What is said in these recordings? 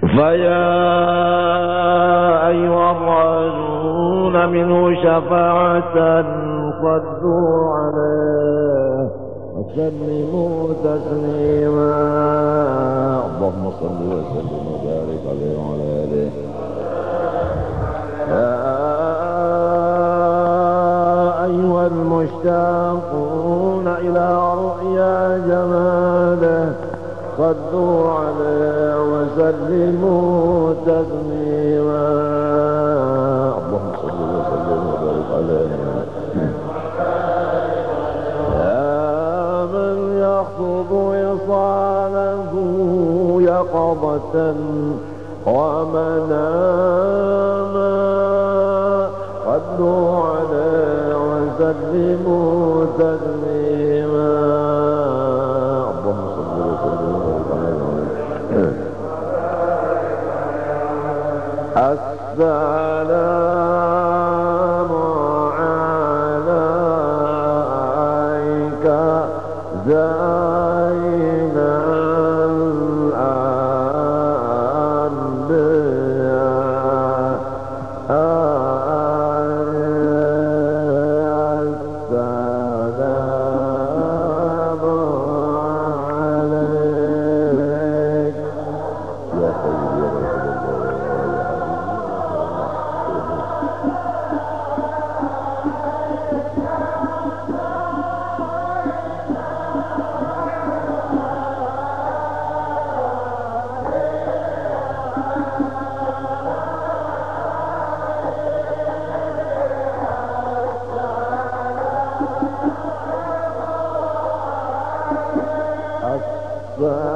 فيا أيها الراجون منه شفاعة صدوا عليه وسلموا تسليما. اللهم صل وسلم وبارك عليه وعلى آله. يا أيها المشتاقون صدوا عليه وسلموا تسليما. اللهم صل وسلم وبارك عليه. يا من يخطب وصاله يقظة ومناما. صدوا عليه وسلموا تسليما. السلام the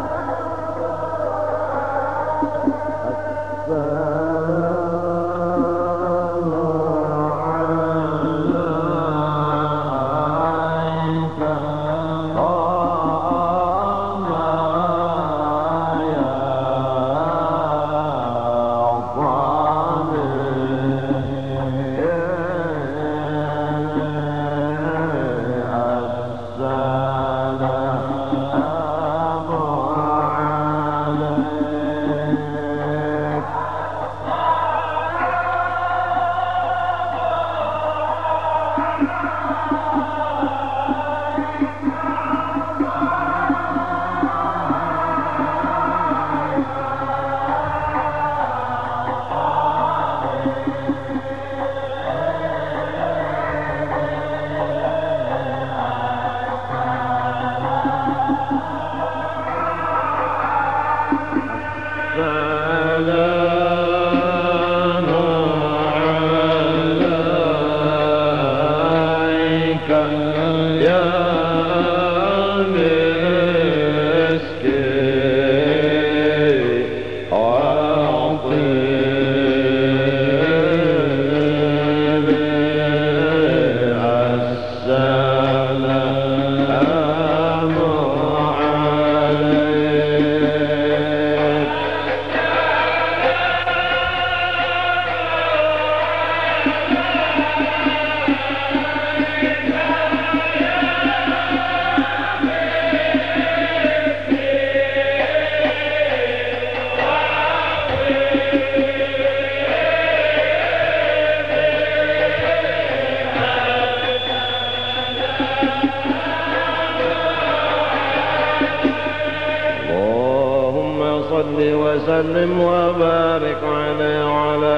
وسلم وبارك عليه وعلى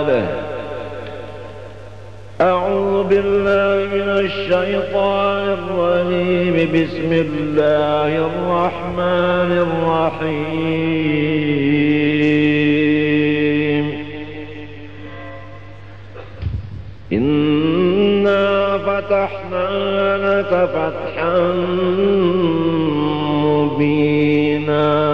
آله. أعوذ بالله من الشيطان الرجيم. بسم الله الرحمن الرحيم. إنا فتحنا لك فتحا مبينا.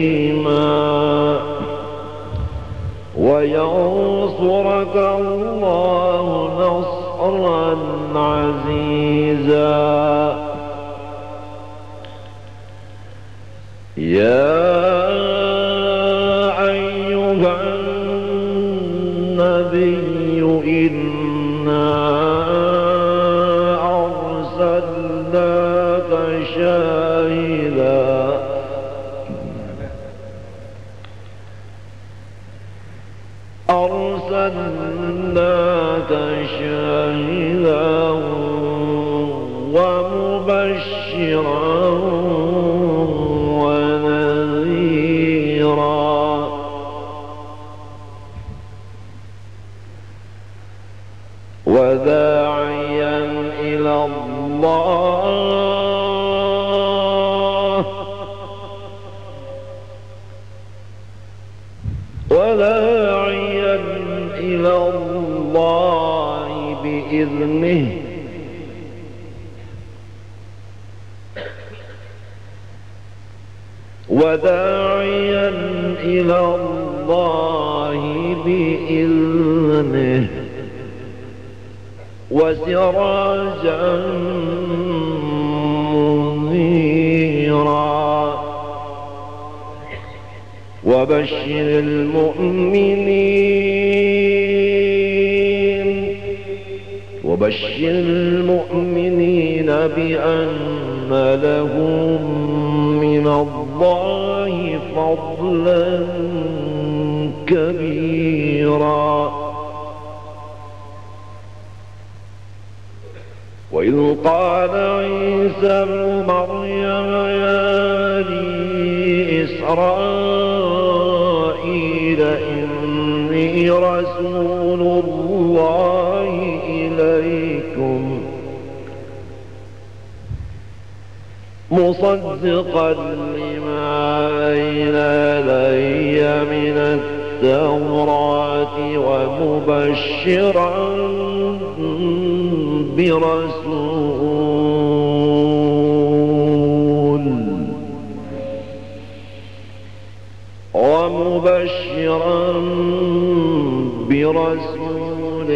وينصرك الله نصرا عزيزا. يا وداعيا إلى الله. وداعيا إلى الله بإذنه. وسراجا منيرا. وبشر المؤمنين وبشر المؤمنين بأن لهم من الله فضلا كبيرا. قال عيسى ابن مريم يا بني إسرائيل إني رسول الله إليكم مصدقا لما بين يدي من التوراة ومبشرا برسول ومبشرا برسول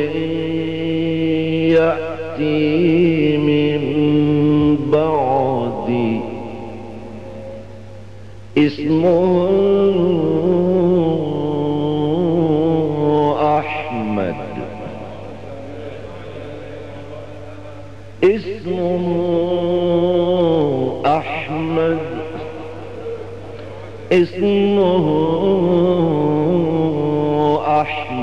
يأتي من بعدي اسمه أحمد. اسمه أحمد. اسمه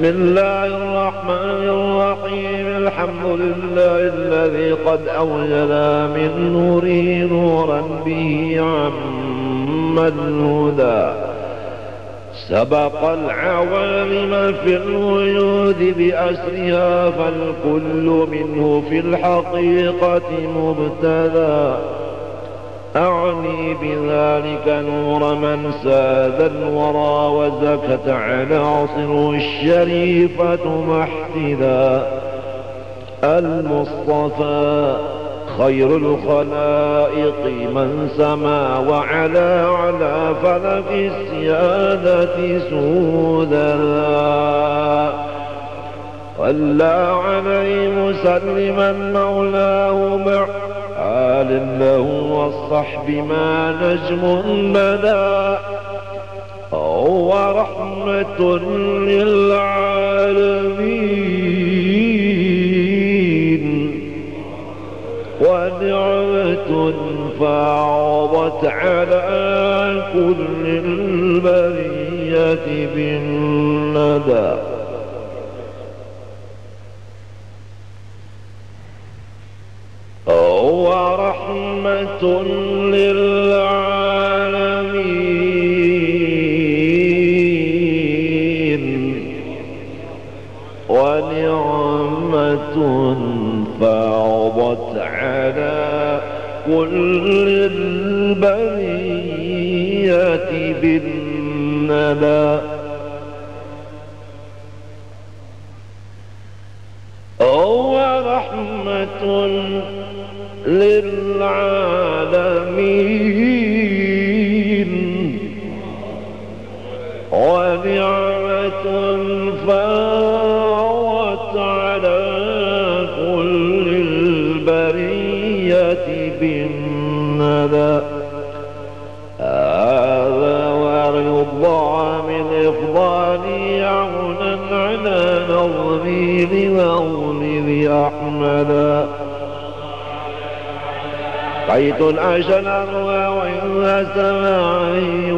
بسم الله الرحمن الرحيم. الحمد لله الذي قد أوجد من نوره نورا به عم الهدى سبق العوالم في الوجود بأسرها فالكل منه في الحقيقة مبتدى أعني بذلك نور من ساد الورى وزكت عصر الشريفة محتدا. المصطفى خير الخلائق من سما وعلى على فلك السيادة سودا. صلى عليه مسلما مولاه مع آل له والصحب ما نجم بدا هو رحمة للعالمين. ونعمة فعضت على كل البرية بالندى. ورحمة للعالمين ونعمة فعضت على كل البرية بالندى حيث العش الأروى وإن سماعي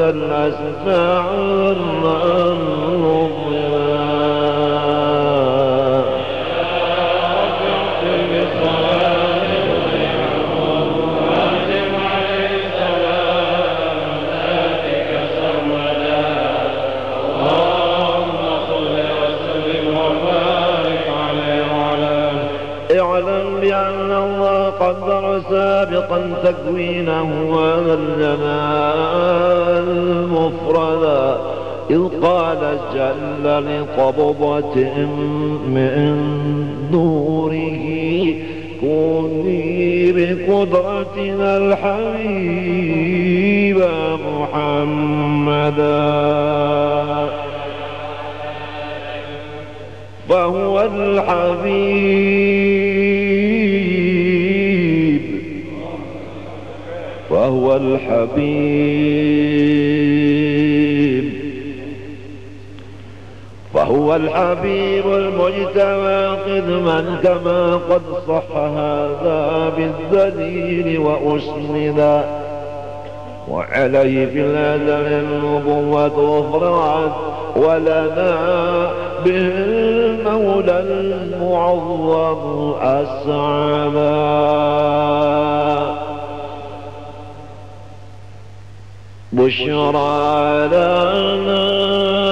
الأسماع الله قدر سابقا تكوينه هذا الجمال مفردا. إذ قال جل لقبضة من نوره كوني بقدرتنا الحبيب محمدا. فهو الحبيب. فهو الحبيب. فهو الحبيب المجتمع قدما كما قد صح هذا بالدليل وأسندا وعليه في الأزل النبوة أفرعت ولنا به المولى المعظم أسعما بشرى لنا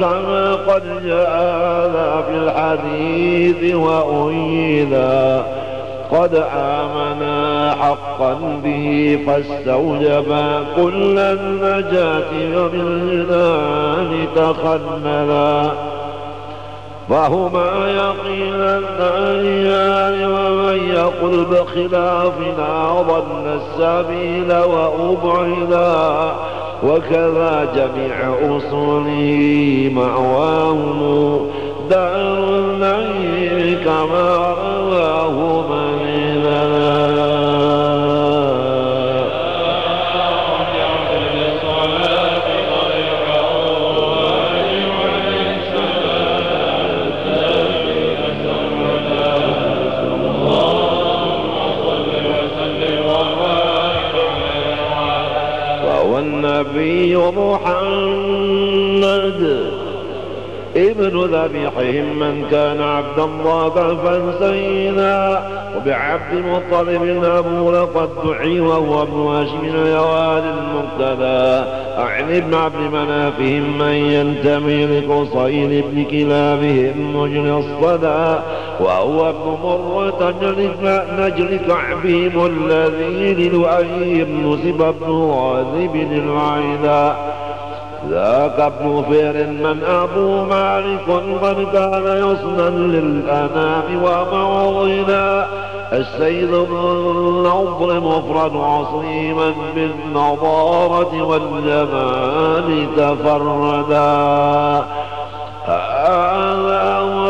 كما قد جاء في الحديث وأيدا قد آمنا حقا به فاستوجبا كل النجاة وبالجنان تخللا. فهما يقينان ومن يقل بخلافنا ضل السبيل وأبعدا. وكذا جميع أصوله مأواهم. دار النعيم كما رواه من محمد ابن ذبيحهم من كان عبدا ضاقفا سيدا. وبعبد المطلب أبو لقد دعي وهو ابن هاشم اليوالي المرتدى. أعني ابن عبد منافهم من ينتمي لقصيل ابن كلابهم مجري الصدى. وهو ابن مرة نجل كعبهم الذي للؤي بن سب ابن غازب العيدا ذاك ابن فير من أبو مالك قد كان يصنع للأنام ومعضنا السيد النظر مفرد عصيما بالنضارة والجمال تفردا.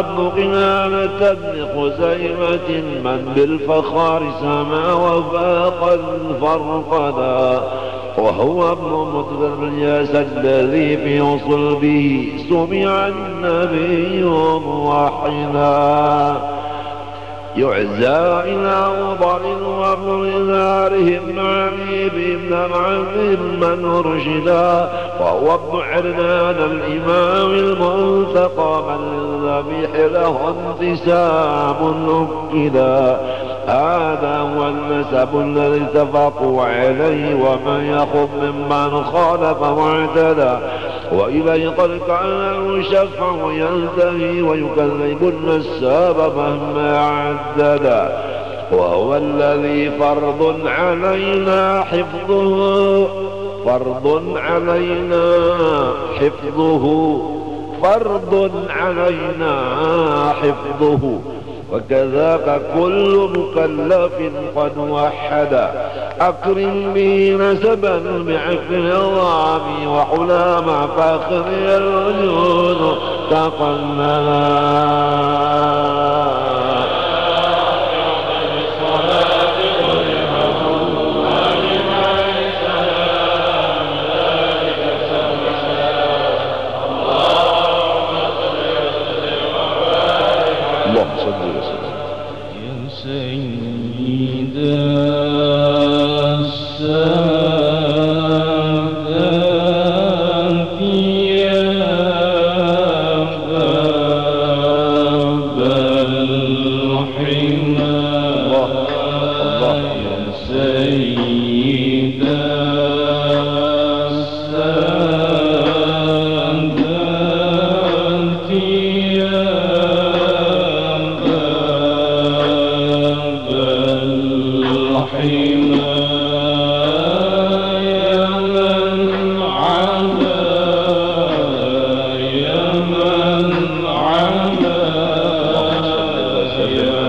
هذا وابن قنانة بن خزيمة من بالفخار سما وفاق الفرقدا وهو ابن مطر الياس الذي في صلبه سمع النبي موحدا يعزى إلى وابن إزارهم علي بن معذب من أرشدا وهو ابن عرنان الإمام الملتقى من الذبيح له انتساب نكدا هذا هو النسب الذي اتفقوا عليه ومن يخب ممن خالف واعتدى وإليه قد كان يشفع ينتهي ويكذب النساب مهما عددا وهو الذي فرض علينا حفظه. فرض علينا حفظه. فرض علينا حفظه. وكذاك كل مكلف قد وحد. أكرم به نسبا بعفر الرامي وحلام فاخر الوجود تقننا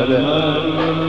Altyazı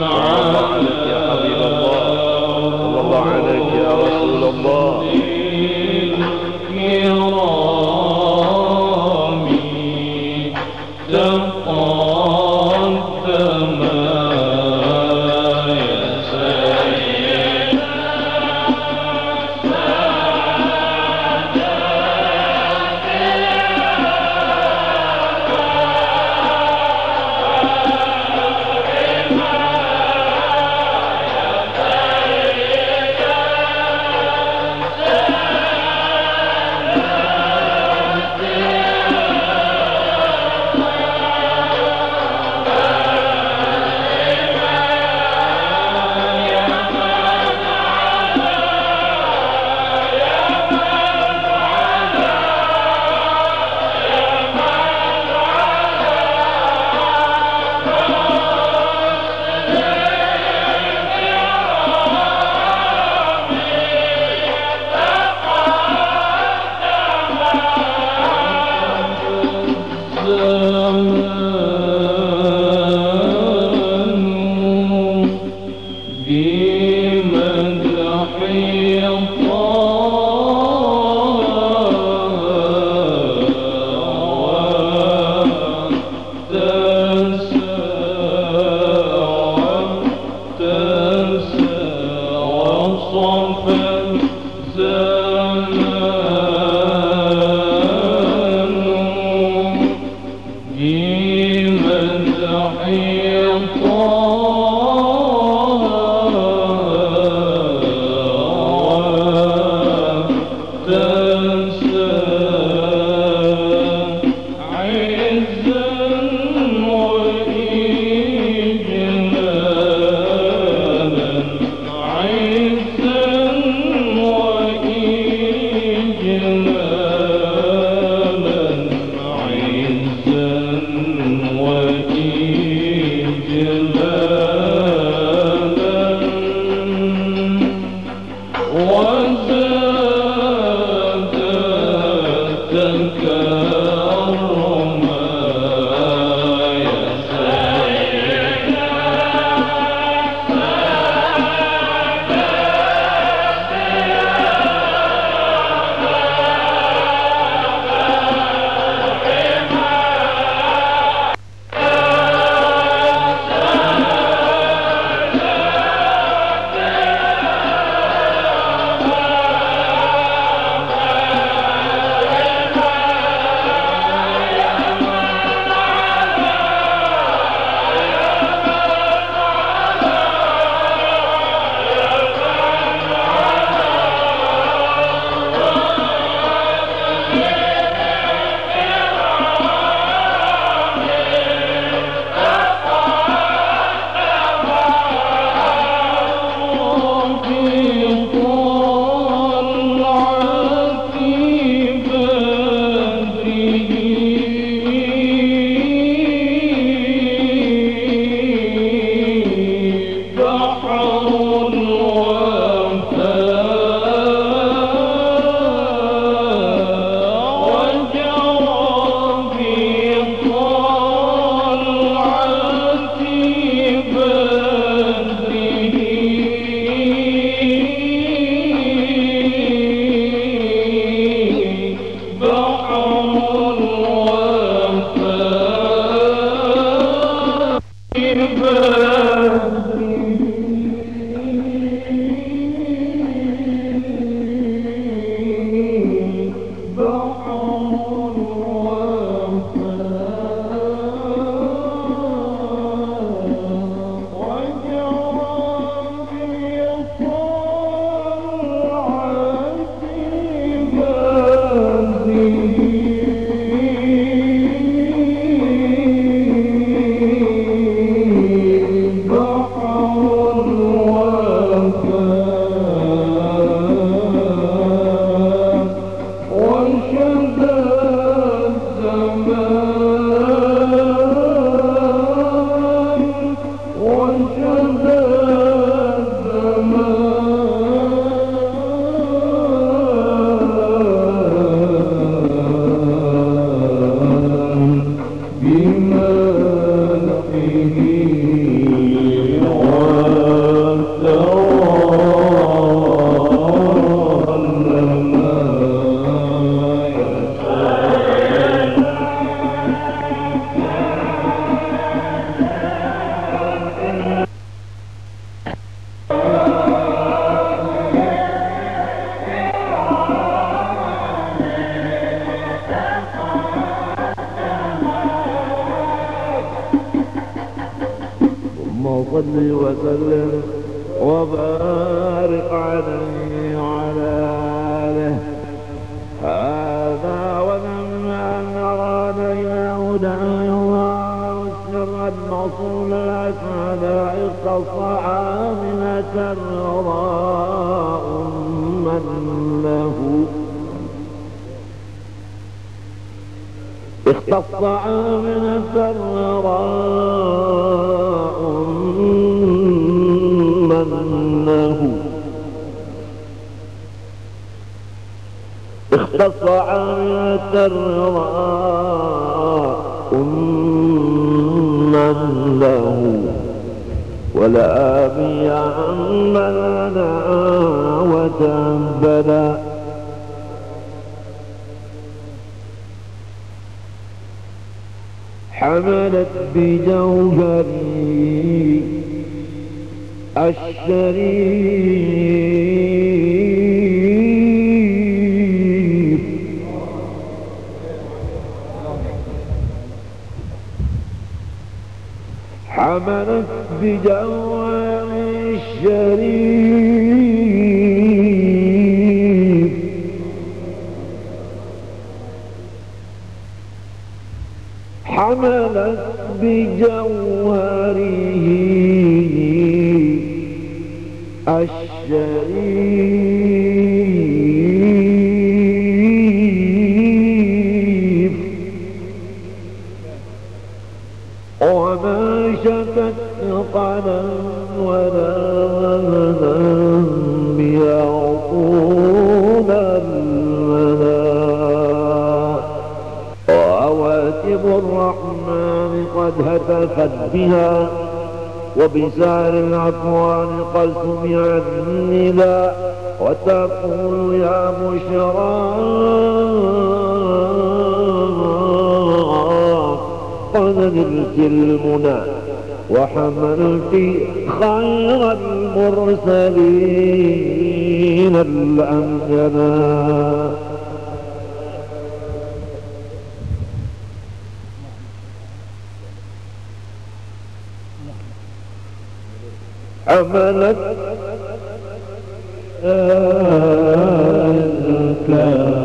con له اختص عامنة وراء منه. اختص عامنة وراء منه. ولا بيعملنا وتنبدا حملت بجوهري الشريف. حملت بجوهري الشريف. حملت بجوهره الشريف. قنا ولا بيعطون المنى وأواتب الرحمن قد هتفت بها وبسار الأكوان قد سمع النداء وتقول يا بشرى قد نلت المنى وحملت خير المرسلين الأنجنا حملت اللهم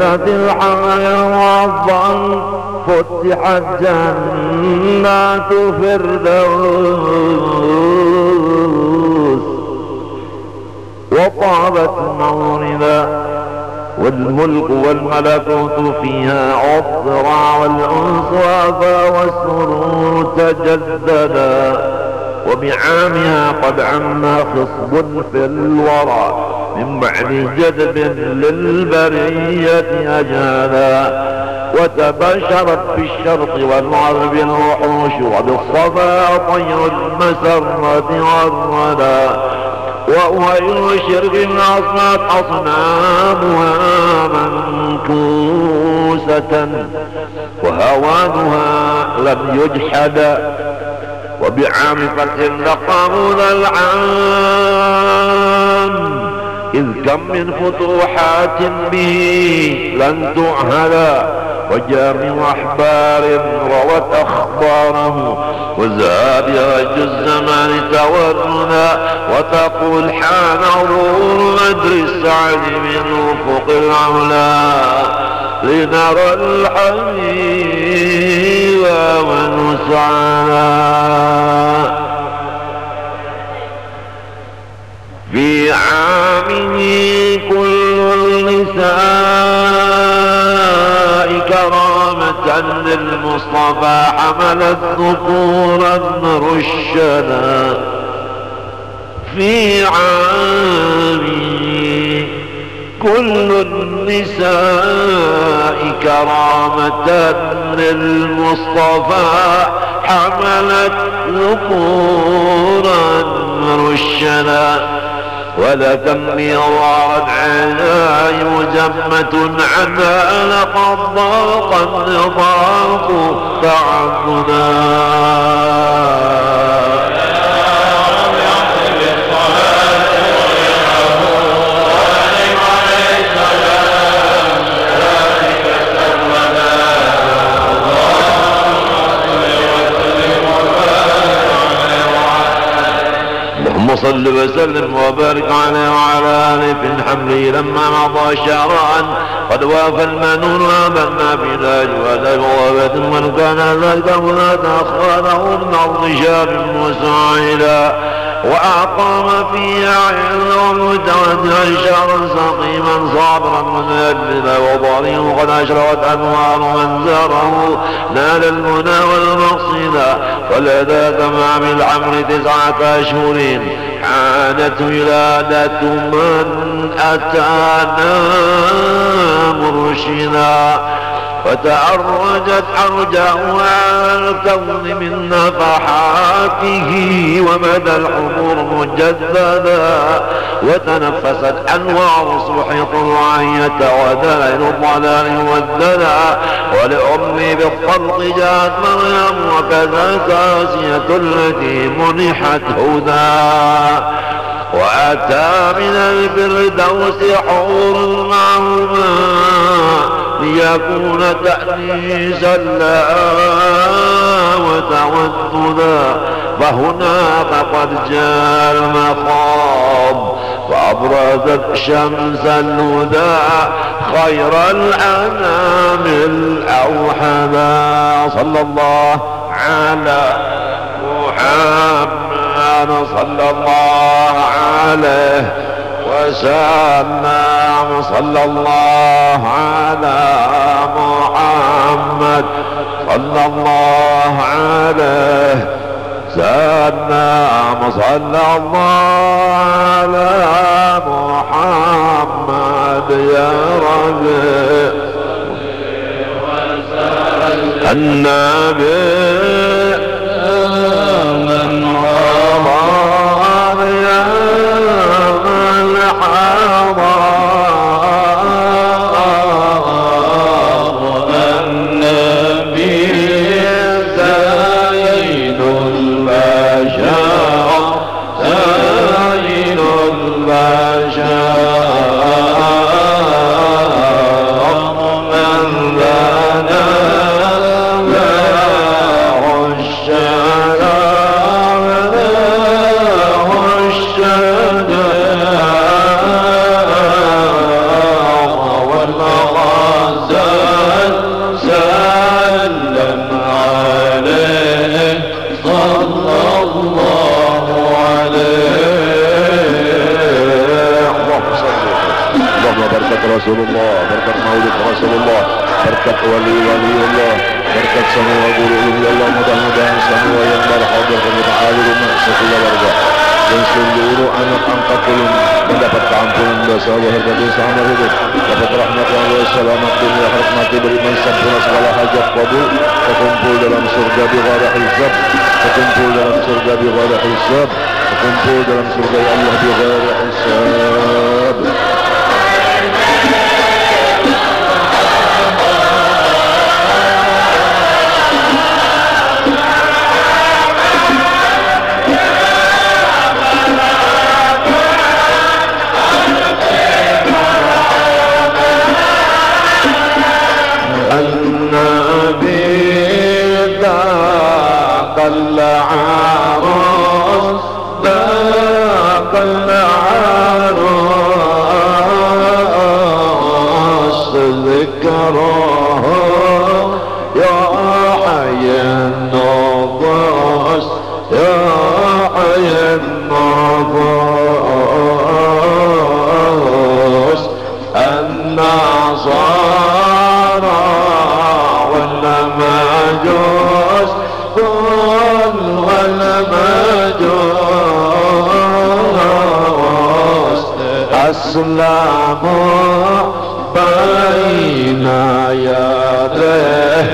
وبليلة الحيوان فتحت جنات فردوس وطابت موردا والملك والملكوت فيها عطرا والأنس والسرور تجددا وبعامها قد عم خصب في الورى من بعد جذب للبرية أجهلا وتبشرت في الشرق والغرب الوحوش وبالصفا طير المسرة والردى وأهيل الشرق أصنعت أصنامها منكوسة وهوانها لم يجحد وبعام فتح لقامون العام إذ كم من فتوحات به لن تعهد. وجام أحبار روت أخباره. وزابرة الزمان تورنا. وتقول حان عبور غدر السعد من أفق العلا لنرى الحبيب ونسعنا في عامه كل النساء كرامة للمصطفى حملت ذكورا رشدا في عامه كل النساء كرامة للمصطفى حملت ذكورا رشدا. ولكم ميرارا عيناي مجمة عنا لقد ضاق النطاق صل وسلم وبارك عليه وعلى آله في الحمل لما مضى شهران قد وافى المنون وابنا بلا جواد وابت من كان ذلك فلا تأخره من أرض شاب مساعدا. وأقام فيها عز متوجها شهرا سقيما صابرا متأجلا وضريه قد أشرقت أنوار من زاره نال المنى والمقصدا ولذاك ما بالعمر تسعة أشهر. حانت ولادة من أتانا مرشدا. فتعرجت أرجاء الكون من نفحاته ومدى الحضور مجددا وتنفست أنوار صبح طلعية ودلائل الضلال والدنا ولأمي بالخلق جاءت مريم وكذا كاسية التي منحت هدى. وأتى من الفردوس حور معهما ليكون تأنيسا لها وتوددا فهناك قد جاء المخاض وأبرزت شمس الهدى خير الأنام الأوحدا صلى الله على محمد صلى الله عليه وسلم صلى الله على محمد. صلى الله عليه سلم صلى الله على محمد يا ربي النبي Rasulullah berkat maulid Rasulullah berkat wali wali Allah berkat semua guru ilmu Allah mudah-mudahan semua yang berhadir kepada alumni sekeluarga dan seluruh anak angkat ilmu mendapat keampunan dosa berkat dosa amal hidup dapat rahmat Allah selamat dunia akhirat mati beriman sempurna segala hajat kabul terkumpul dalam surga di ghara hisab terkumpul dalam surga di ghara hisab terkumpul dalam surga Allah di ghara hisab الإسلام بين يديه.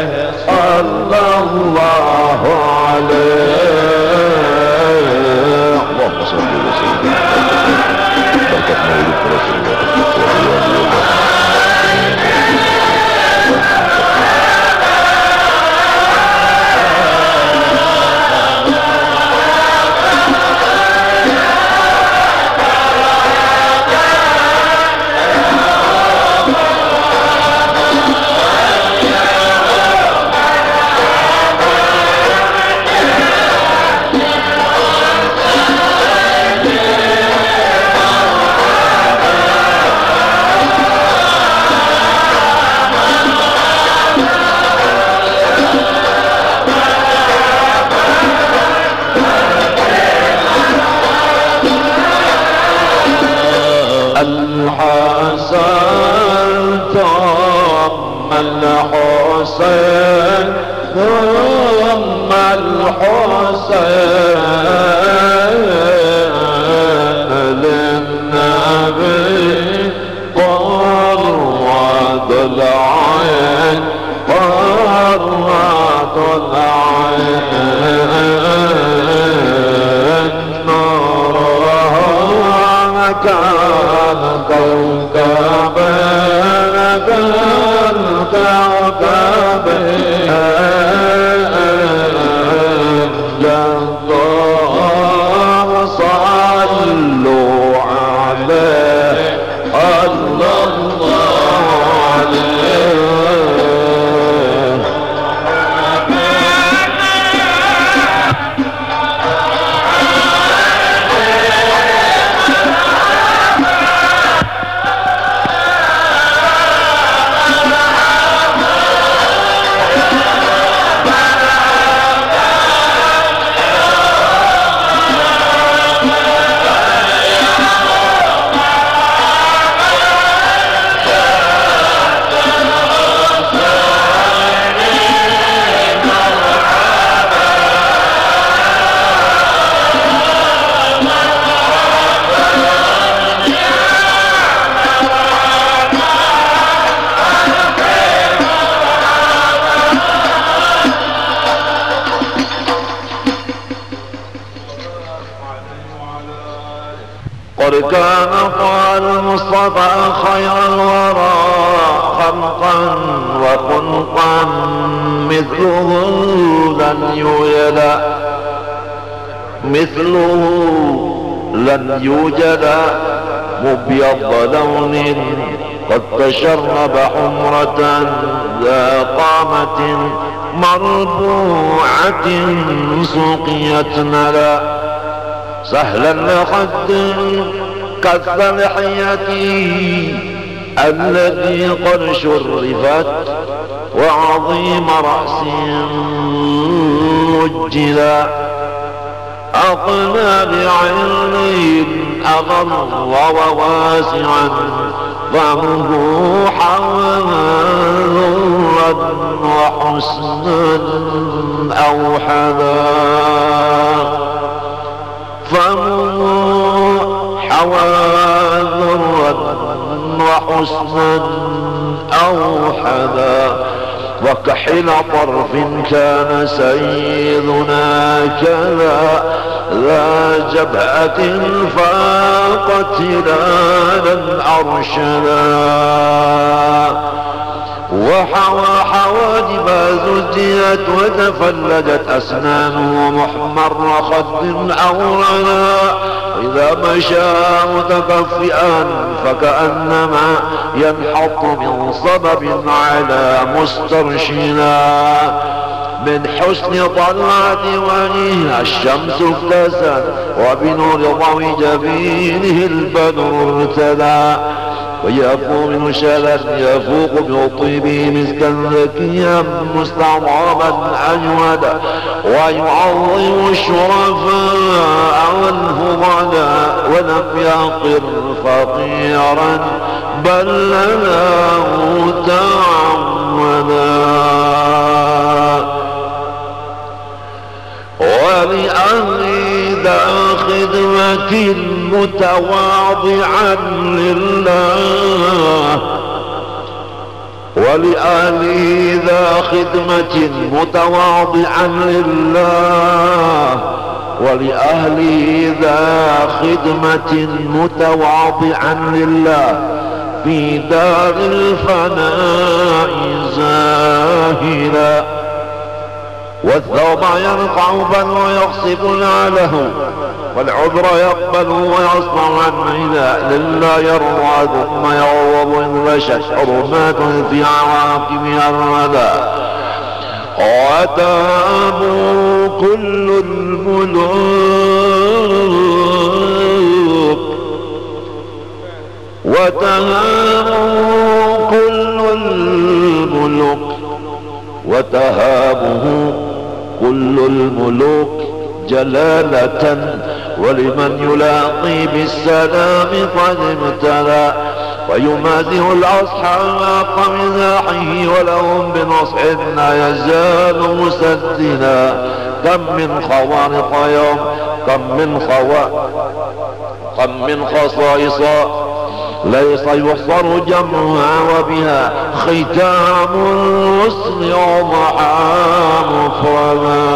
صلى الله عليه. اللهم صل وسلم كان قال المصطفى خير الورى خلقا وخلقا مثله لن يوجد مثله لن يوجد مبيض لون قد تشرب حمرة ذا قامة مربوعة سقيت نلا سهلا لخد لحيتي الذي قد شرفت وعظيم رأس مجلا أقنى بعلم أغر وواسعا فمه حوى وحسنا أوحدا. حوى ذرا وحسنا أوحدا وكحل طرف كان سيدنا كذا ذا جبهة فاقت هلالا أرشدا وحوى حواجب زجيت وتفلجت أسنانه محمر خد أورنا إذا مشى متكفئا فكأنما ينحط من صبب على مسترشنا. من حسن طلعة وجهها الشمس افتسد وبنور ضوي جبينه البدر ارتدى. ويفوق من شلل يفوق بطيبه مسكا ذكيا مستعظما أجودا ويعظم الشرفاء والفضلاء ولم يقر فقيرا بل له تعودا ولأهل ذا خدمة متواضعا لله ولآله ذا خدمة متواضعا لله ولأهله ذا خدمة متواضعا لله في دار الفناء زاهلا والثوب ينقع بل ويغصب له والعذر يقبل ويصنع عن إذا لله يرضى ثم يعوض إن مشت حرمات في عواقبها الردى وتابوا كل الملوك. وتهابوا كل الملوك. وتهابه كل الملوك جلالة ولمن يلاقي بالسلام قد ابتلى ويمازه الأصحاب بمزاحه ولهم بنصح لا يزال مسدنا كم من خوارق يوم كم من خوا كم من خصائص ليس يحصر جمعها وبها. ختام الرسل يضحى مفرما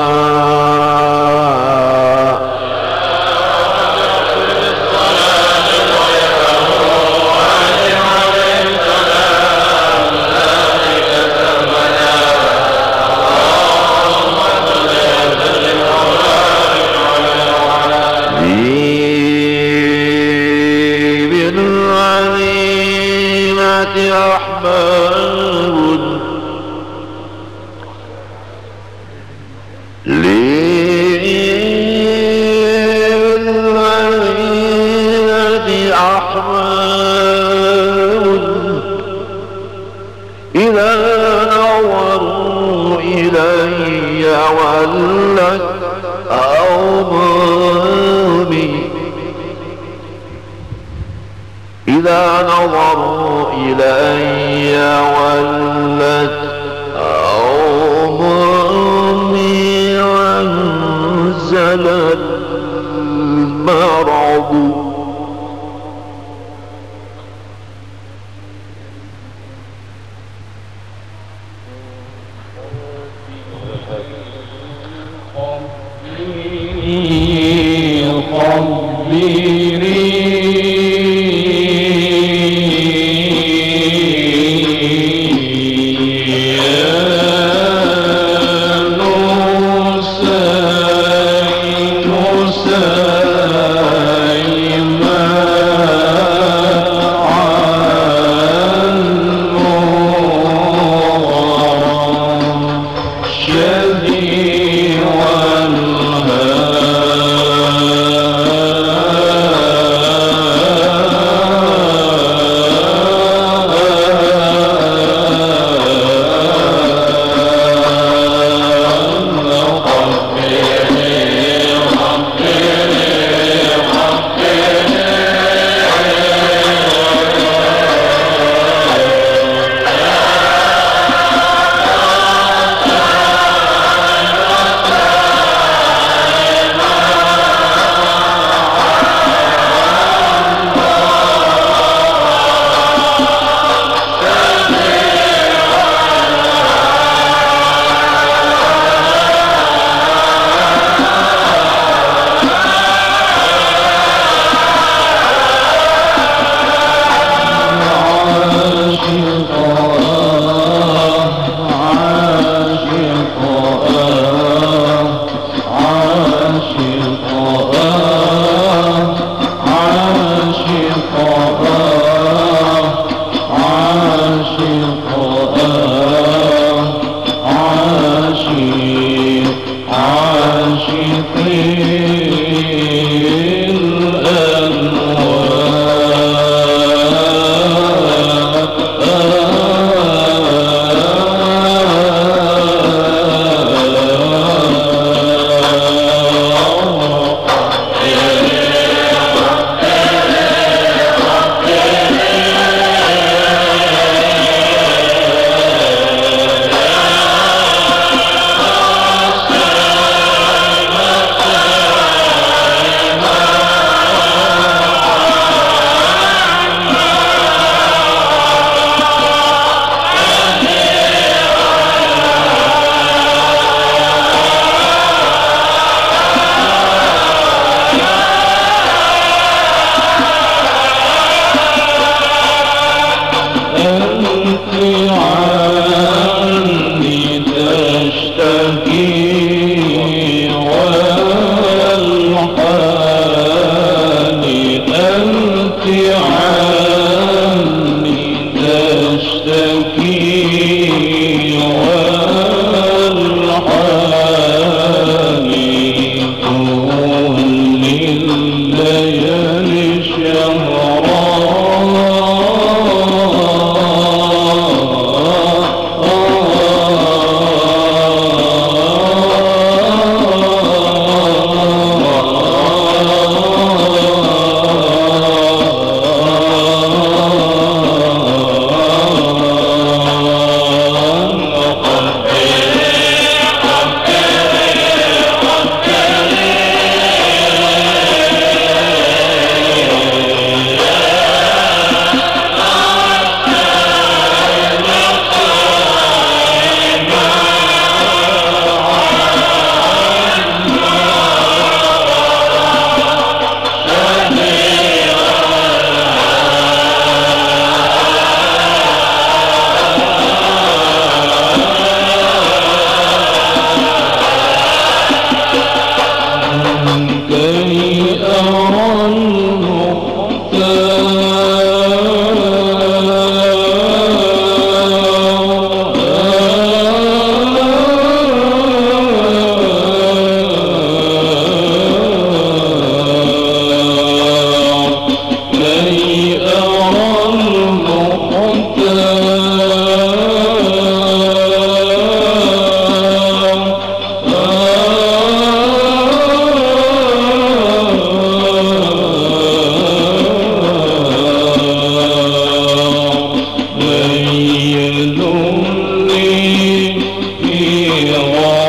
إلا الله